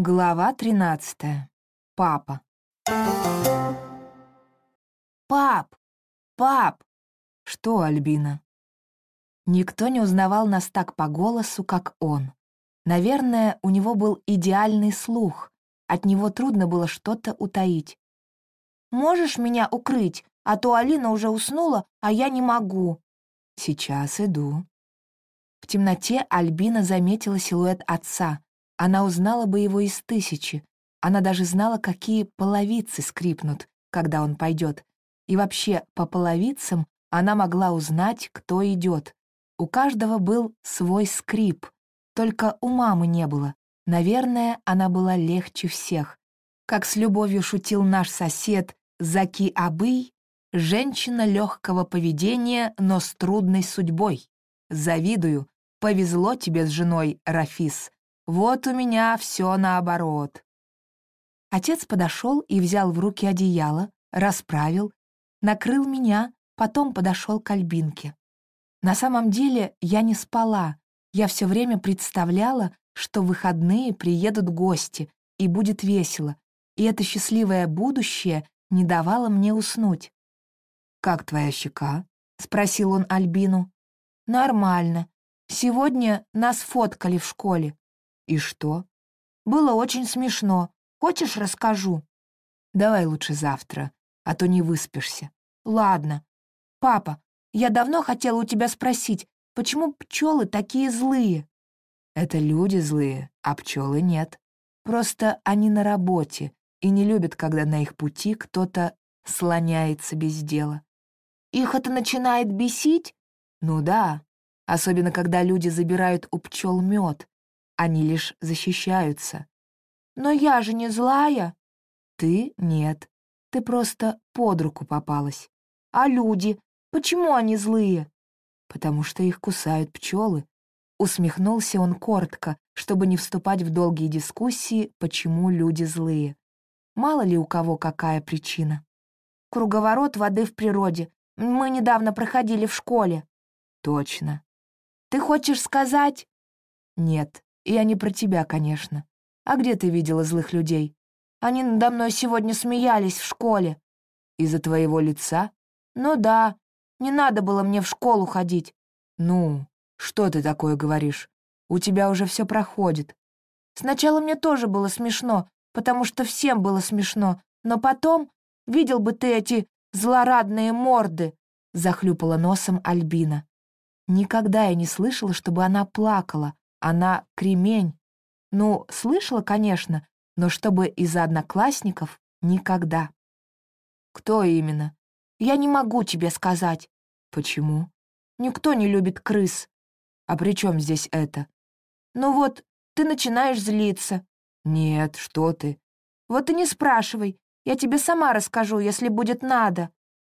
Глава 13. Папа. «Пап! Пап!» «Что, Альбина?» Никто не узнавал нас так по голосу, как он. Наверное, у него был идеальный слух. От него трудно было что-то утаить. «Можешь меня укрыть? А то Алина уже уснула, а я не могу». «Сейчас иду». В темноте Альбина заметила силуэт отца — она узнала бы его из тысячи. Она даже знала, какие половицы скрипнут, когда он пойдет. И вообще, по половицам она могла узнать, кто идет. У каждого был свой скрип, только у мамы не было. Наверное, она была легче всех. Как с любовью шутил наш сосед Заки Абый, женщина легкого поведения, но с трудной судьбой. Завидую, повезло тебе с женой, Рафис. Вот у меня все наоборот. Отец подошел и взял в руки одеяло, расправил, накрыл меня, потом подошел к Альбинке. На самом деле я не спала, я все время представляла, что в выходные приедут гости, и будет весело, и это счастливое будущее не давало мне уснуть. «Как твоя щека?» — спросил он Альбину. «Нормально. Сегодня нас фоткали в школе. «И что?» «Было очень смешно. Хочешь, расскажу?» «Давай лучше завтра, а то не выспишься». «Ладно. Папа, я давно хотела у тебя спросить, почему пчелы такие злые?» «Это люди злые, а пчелы нет. Просто они на работе и не любят, когда на их пути кто-то слоняется без дела». «Их это начинает бесить?» «Ну да, особенно когда люди забирают у пчел мед, они лишь защищаются. Но я же не злая. Ты — нет. Ты просто под руку попалась. А люди? Почему они злые? Потому что их кусают пчелы. Усмехнулся он коротко, чтобы не вступать в долгие дискуссии, почему люди злые. Мало ли у кого какая причина. Круговорот воды в природе. Мы недавно проходили в школе. Точно. Ты хочешь сказать? Нет, я не про тебя, конечно. А где ты видела злых людей? Они надо мной сегодня смеялись в школе. Из-за твоего лица? Ну да, не надо было мне в школу ходить. Ну, что ты такое говоришь? У тебя уже все проходит. Сначала мне тоже было смешно, потому что всем было смешно, но потом видел бы ты эти злорадные морды, захлюпала носом Альбина. Никогда я не слышала, чтобы она плакала, она кремень. Ну, слышала, конечно, но чтобы из-за одноклассников — никогда. Кто именно? Я не могу тебе сказать. Почему? Никто не любит крыс. А при чем здесь это? Ну вот, ты начинаешь злиться. Нет, что ты. Вот и не спрашивай. Я тебе сама расскажу, если будет надо.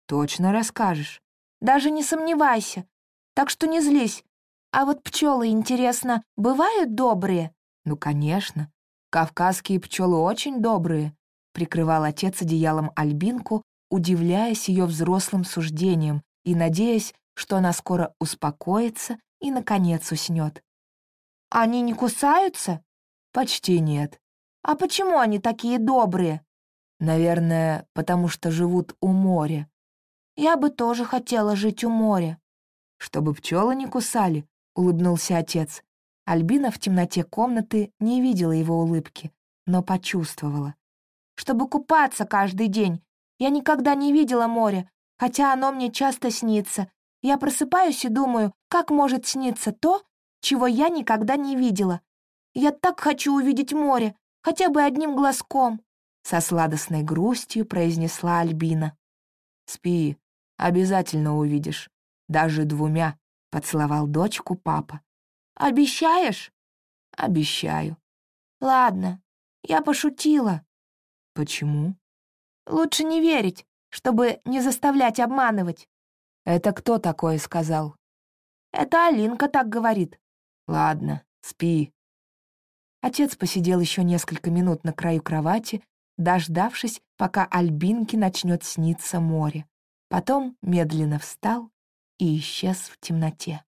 Точно расскажешь. Даже не сомневайся. Так что не злись. А вот пчелы, интересно, бывают добрые? Ну, конечно. Кавказские пчелы очень добрые, прикрывал отец одеялом Альбинку, удивляясь ее взрослым суждением и надеясь, что она скоро успокоится и, наконец, уснет. «Они не кусаются?» «Почти нет». «А почему они такие добрые?» «Наверное, потому что живут у моря». «Я бы тоже хотела жить у моря». «Чтобы пчелы не кусали?» — улыбнулся отец. Альбина в темноте комнаты не видела его улыбки, но почувствовала. «Чтобы купаться каждый день. Я никогда не видела море, хотя оно мне часто снится. Я просыпаюсь и думаю, как может сниться то, чего я никогда не видела. Я так хочу увидеть море, хотя бы одним глазком», — со сладостной грустью произнесла Альбина. «Спи, обязательно увидишь, даже двумя», Поцеловал дочку папа. «Обещаешь?» «Обещаю». «Ладно, я пошутила». «Почему?» «Лучше не верить, чтобы не заставлять обманывать». «Это кто такое сказал?» «Это Алинка так говорит». «Ладно, спи». Отец посидел еще несколько минут на краю кровати, дождавшись, пока Альбинке начнет сниться море. Потом медленно встал и исчез в темноте.